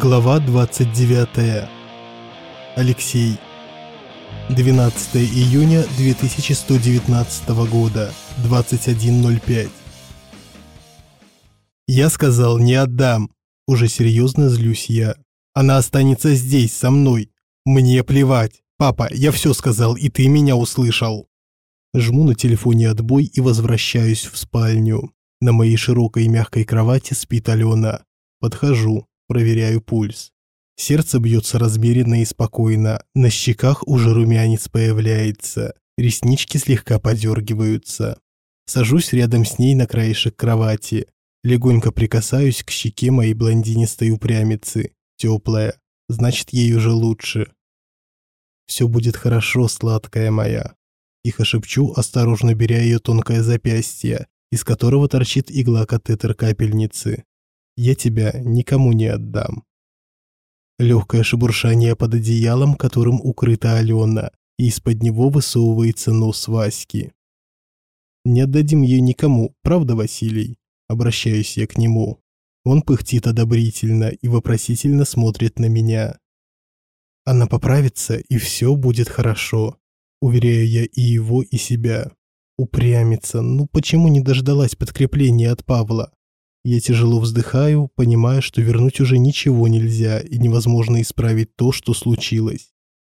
Глава 29. Алексей. 12 июня 2119 года, 21.05. Я сказал, не отдам. Уже серьезно злюсь я. Она останется здесь, со мной. Мне плевать. Папа, я все сказал, и ты меня услышал. Жму на телефоне отбой и возвращаюсь в спальню. На моей широкой мягкой кровати спит Алена. Подхожу, проверяю пульс. Сердце бьется размеренно и спокойно, на щеках уже румянец появляется, реснички слегка подергиваются. Сажусь рядом с ней на краешек кровати, легонько прикасаюсь к щеке моей блондинистой упрямицы. Теплая, значит, ей уже лучше. Все будет хорошо, сладкая моя. Тихо шепчу, осторожно беря ее тонкое запястье, из которого торчит игла катетер капельницы. Я тебя никому не отдам. Легкое шебуршание под одеялом, которым укрыта Алена, и из-под него высовывается нос Васьки. «Не отдадим ее никому, правда, Василий?» Обращаюсь я к нему. Он пыхтит одобрительно и вопросительно смотрит на меня. Она поправится, и все будет хорошо. Уверяю я и его, и себя. Упрямится, ну почему не дождалась подкрепления от Павла? Я тяжело вздыхаю, понимая, что вернуть уже ничего нельзя и невозможно исправить то, что случилось.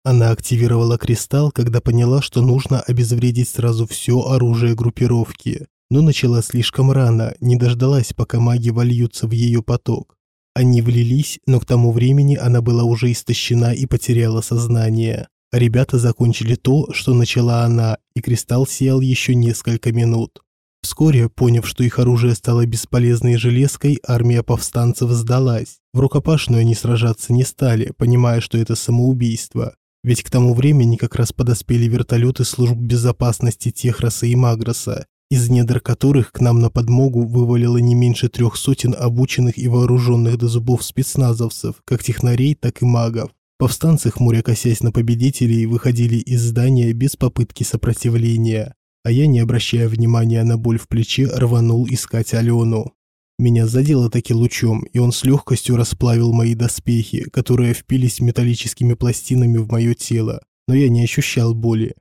Она активировала кристалл, когда поняла, что нужно обезвредить сразу все оружие группировки, но начала слишком рано, не дождалась, пока маги вольются в ее поток. Они влились, но к тому времени она была уже истощена и потеряла сознание. Ребята закончили то, что начала она, и кристалл сиял еще несколько минут. Вскоре, поняв, что их оружие стало бесполезной железкой, армия повстанцев сдалась. В рукопашную они сражаться не стали, понимая, что это самоубийство. Ведь к тому времени как раз подоспели вертолеты служб безопасности Техроса и Магроса, из недр которых к нам на подмогу вывалило не меньше трех сотен обученных и вооруженных до зубов спецназовцев, как технарей, так и магов. Повстанцы, хмуря косясь на победителей, выходили из здания без попытки сопротивления, а я, не обращая внимания на боль в плече, рванул искать Алену. Меня задело таки лучом, и он с легкостью расплавил мои доспехи, которые впились металлическими пластинами в мое тело, но я не ощущал боли.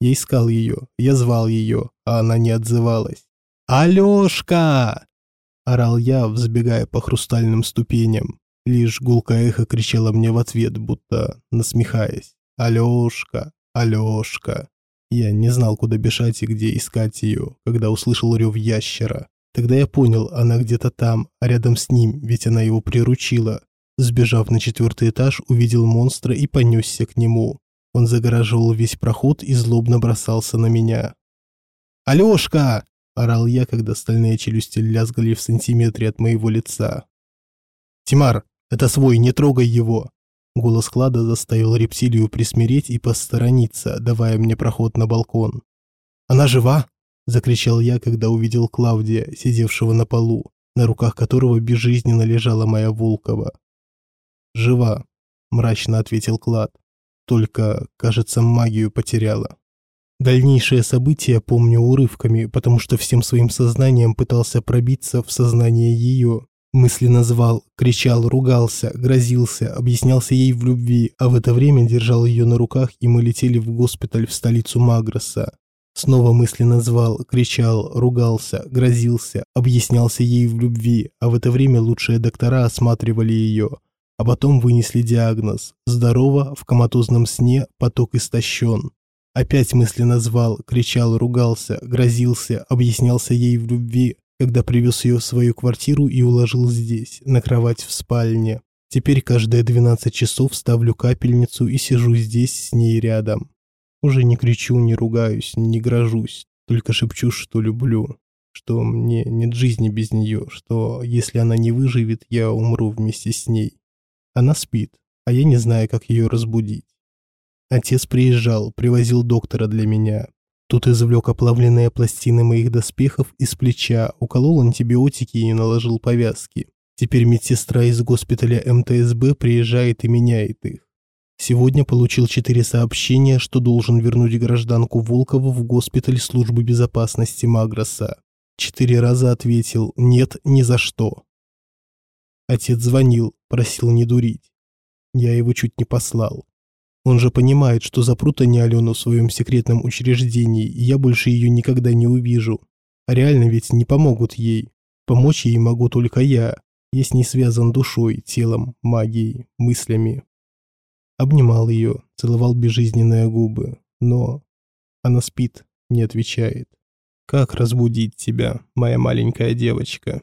Я искал ее, я звал ее, а она не отзывалась. «Алешка!» – орал я, взбегая по хрустальным ступеням. Лишь гулкое эхо кричало мне в ответ, будто насмехаясь. «Алёшка! Алёшка!» Я не знал, куда бежать и где искать ее, когда услышал рев ящера. Тогда я понял, она где-то там, а рядом с ним, ведь она его приручила. Сбежав на четвертый этаж, увидел монстра и понесся к нему. Он загораживал весь проход и злобно бросался на меня. «Алёшка!» – орал я, когда стальные челюсти лязгали в сантиметре от моего лица. «Тимар, это свой, не трогай его!» Голос Клада заставил рептилию присмиреть и посторониться, давая мне проход на балкон. «Она жива?» – закричал я, когда увидел Клавдия, сидевшего на полу, на руках которого безжизненно лежала моя Волкова. «Жива», – мрачно ответил Клад. «Только, кажется, магию потеряла». Дальнейшие события помню урывками, потому что всем своим сознанием пытался пробиться в сознание ее, Мысленно звал, кричал, ругался, грозился, объяснялся ей в любви, а в это время держал ее на руках, и мы летели в госпиталь в столицу Магроса. Снова мысленно звал, кричал, ругался, грозился, объяснялся ей в любви, а в это время лучшие доктора осматривали ее, а потом вынесли диагноз «Здорово, в коматозном сне, поток истощен». Опять мысленно звал, кричал, ругался, грозился, объяснялся ей в любви, когда привез ее в свою квартиру и уложил здесь, на кровать в спальне. Теперь каждые 12 часов ставлю капельницу и сижу здесь с ней рядом. Уже не кричу, не ругаюсь, не грожусь, только шепчу, что люблю, что мне нет жизни без нее, что если она не выживет, я умру вместе с ней. Она спит, а я не знаю, как ее разбудить. Отец приезжал, привозил доктора для меня, Тут извлек оплавленные пластины моих доспехов из плеча, уколол антибиотики и наложил повязки. Теперь медсестра из госпиталя МТСБ приезжает и меняет их. Сегодня получил четыре сообщения, что должен вернуть гражданку Волкову в госпиталь службы безопасности Магроса. Четыре раза ответил «нет, ни за что». Отец звонил, Просил не дурить. Я его чуть не послал. Он же понимает, что запрут они Алену в своем секретном учреждении, и я больше ее никогда не увижу. А реально ведь не помогут ей. Помочь ей могу только я. Я с ней связан душой, телом, магией, мыслями. Обнимал ее, целовал безжизненные губы, но она спит, не отвечает. Как разбудить тебя, моя маленькая девочка?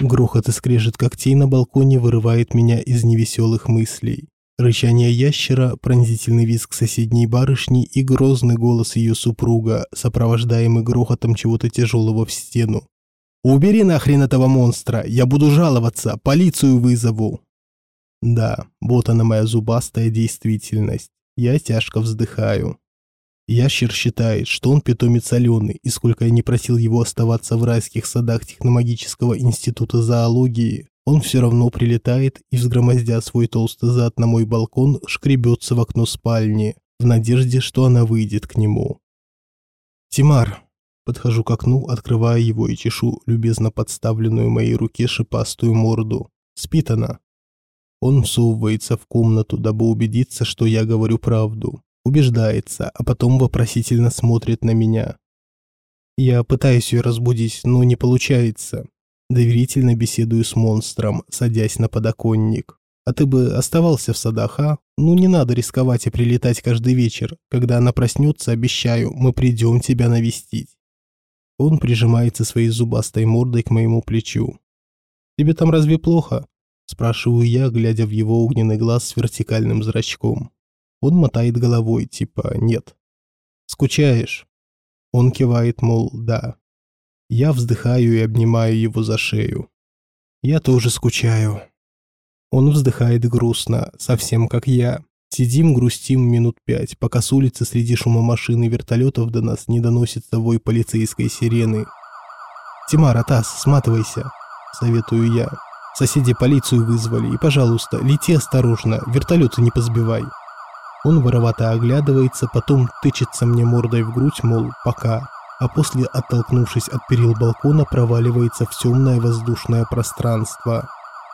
Грохот и скрежет когтей на балконе вырывает меня из невеселых мыслей. Рычание ящера, пронзительный визг соседней барышни и грозный голос ее супруга, сопровождаемый грохотом чего-то тяжелого в стену. «Убери нахрен этого монстра! Я буду жаловаться! Полицию вызову!» Да, вот она моя зубастая действительность. Я тяжко вздыхаю. Ящер считает, что он питомец Алены, и сколько я не просил его оставаться в райских садах техномагического института зоологии, он все равно прилетает и, взгромоздя свой толстый зад на мой балкон, шкребется в окно спальни, в надежде, что она выйдет к нему. «Тимар!» Подхожу к окну, открывая его и чешу любезно подставленную моей руке шипастую морду. Спит она. Он всовывается в комнату, дабы убедиться, что я говорю правду убеждается, а потом вопросительно смотрит на меня. Я пытаюсь ее разбудить, но не получается. Доверительно беседую с монстром, садясь на подоконник. А ты бы оставался в садах, а? Ну не надо рисковать и прилетать каждый вечер. Когда она проснется, обещаю, мы придем тебя навестить. Он прижимается своей зубастой мордой к моему плечу. «Тебе там разве плохо?» Спрашиваю я, глядя в его огненный глаз с вертикальным зрачком. Он мотает головой, типа «нет». «Скучаешь?» Он кивает, мол, «да». Я вздыхаю и обнимаю его за шею. «Я тоже скучаю». Он вздыхает грустно, совсем как я. Сидим, грустим минут пять, пока с улицы среди шума машин и вертолетов до нас не доносится вой полицейской сирены. «Тимар, Атас, сматывайся», — советую я. «Соседи полицию вызвали, и, пожалуйста, лети осторожно, вертолеты не позбивай». Он воровато оглядывается, потом тычется мне мордой в грудь, мол, пока, а после, оттолкнувшись от перил балкона, проваливается в темное воздушное пространство.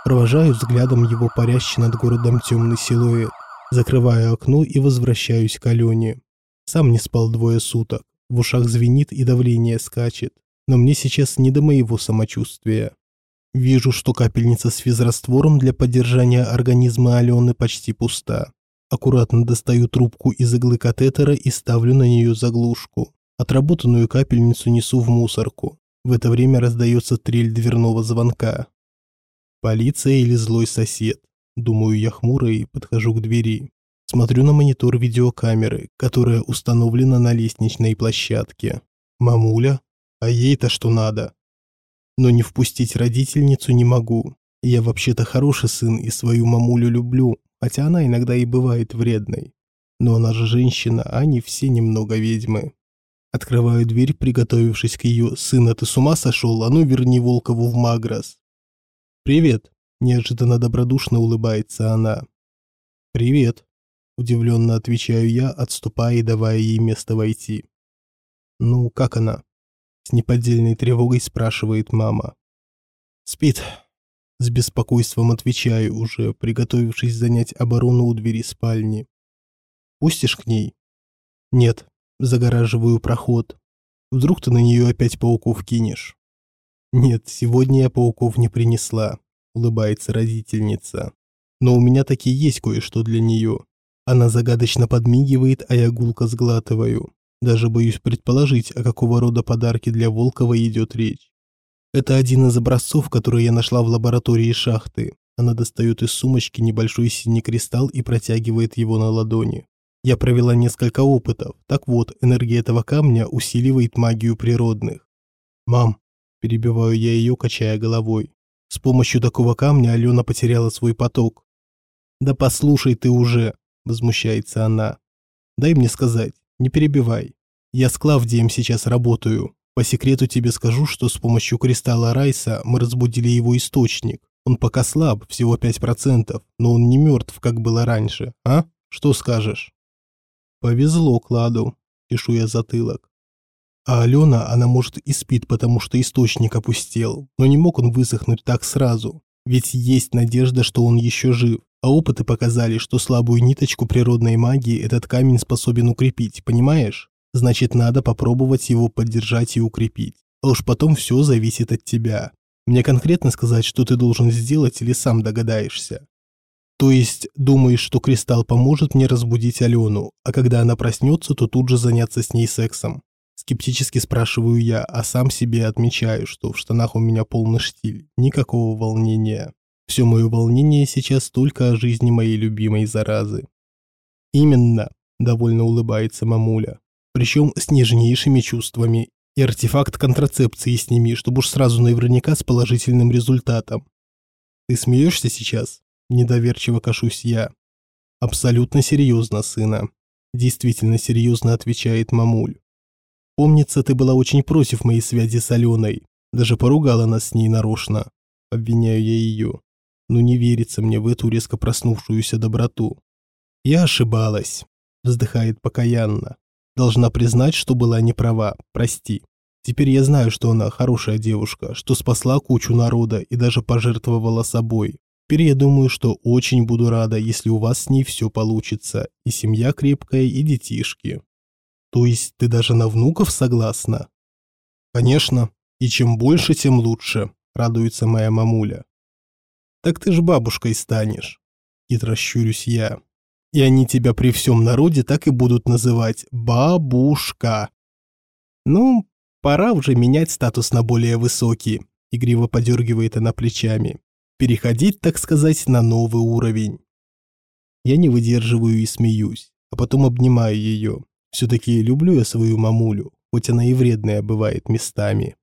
Провожаю взглядом его парящий над городом темный силуэт, закрываю окно и возвращаюсь к Алене. Сам не спал двое суток, в ушах звенит и давление скачет, но мне сейчас не до моего самочувствия. Вижу, что капельница с физраствором для поддержания организма Алены почти пуста. Аккуратно достаю трубку из иглы катетера и ставлю на нее заглушку. Отработанную капельницу несу в мусорку. В это время раздается трель дверного звонка. Полиция или злой сосед? Думаю я хмуро и подхожу к двери. Смотрю на монитор видеокамеры, которая установлена на лестничной площадке. Мамуля? А ей-то что надо? Но не впустить родительницу не могу. Я вообще-то хороший сын и свою мамулю люблю, хотя она иногда и бывает вредной. Но она же женщина, а они все немного ведьмы. Открываю дверь, приготовившись к ее «Сына, ты с ума сошел? А ну верни Волкову в Магрос!» «Привет!» – неожиданно добродушно улыбается она. «Привет!» – удивленно отвечаю я, отступая и давая ей место войти. «Ну, как она?» – с неподдельной тревогой спрашивает мама. «Спит», с беспокойством отвечаю, уже приготовившись занять оборону у двери спальни. «Пустишь к ней?» «Нет», загораживаю проход. «Вдруг ты на нее опять пауков кинешь?» «Нет, сегодня я пауков не принесла», улыбается родительница. «Но у меня таки есть кое-что для нее». Она загадочно подмигивает, а я гулко сглатываю. Даже боюсь предположить, о какого рода подарке для Волкова идет речь. Это один из образцов, которые я нашла в лаборатории шахты. Она достает из сумочки небольшой синий кристалл и протягивает его на ладони. Я провела несколько опытов. Так вот, энергия этого камня усиливает магию природных. «Мам», – перебиваю я ее, качая головой. «С помощью такого камня Алена потеряла свой поток». «Да послушай ты уже», – возмущается она. «Дай мне сказать, не перебивай. Я с Клавдием сейчас работаю. По секрету тебе скажу, что с помощью кристалла Райса мы разбудили его источник. Он пока слаб, всего 5%, но он не мертв, как было раньше, а? Что скажешь? Повезло Кладу, пишу я затылок. А Алена, она может и спит, потому что источник опустел, но не мог он высохнуть так сразу. Ведь есть надежда, что он еще жив. А опыты показали, что слабую ниточку природной магии этот камень способен укрепить, понимаешь? Значит, надо попробовать его поддержать и укрепить. А уж потом все зависит от тебя. Мне конкретно сказать, что ты должен сделать или сам догадаешься? То есть, думаешь, что кристалл поможет мне разбудить Алену, а когда она проснется, то тут же заняться с ней сексом? Скептически спрашиваю я, а сам себе отмечаю, что в штанах у меня полный штиль, никакого волнения. Все мое волнение сейчас только о жизни моей любимой заразы. Именно, довольно улыбается мамуля. Причем с нежнейшими чувствами. И артефакт контрацепции сними, чтобы уж сразу наверняка с положительным результатом. Ты смеешься сейчас? Недоверчиво кашусь я. Абсолютно серьезно, сына. Действительно серьезно отвечает мамуль. Помнится, ты была очень против моей связи с Аленой. Даже поругала нас с ней нарочно. Обвиняю я ее. Но не верится мне в эту резко проснувшуюся доброту. Я ошибалась. Вздыхает покаянно. Должна признать, что была не права. Прости. Теперь я знаю, что она хорошая девушка, что спасла кучу народа и даже пожертвовала собой. Теперь я думаю, что очень буду рада, если у вас с ней все получится. И семья крепкая, и детишки. То есть ты даже на внуков согласна? Конечно. И чем больше, тем лучше, радуется моя мамуля. Так ты ж бабушкой станешь. Хитро щурюсь я. И они тебя при всем народе так и будут называть бабушка. Ну, пора уже менять статус на более высокий. Игриво подергивает она плечами. Переходить, так сказать, на новый уровень. Я не выдерживаю и смеюсь, а потом обнимаю ее. Все-таки люблю я свою мамулю, хоть она и вредная бывает местами.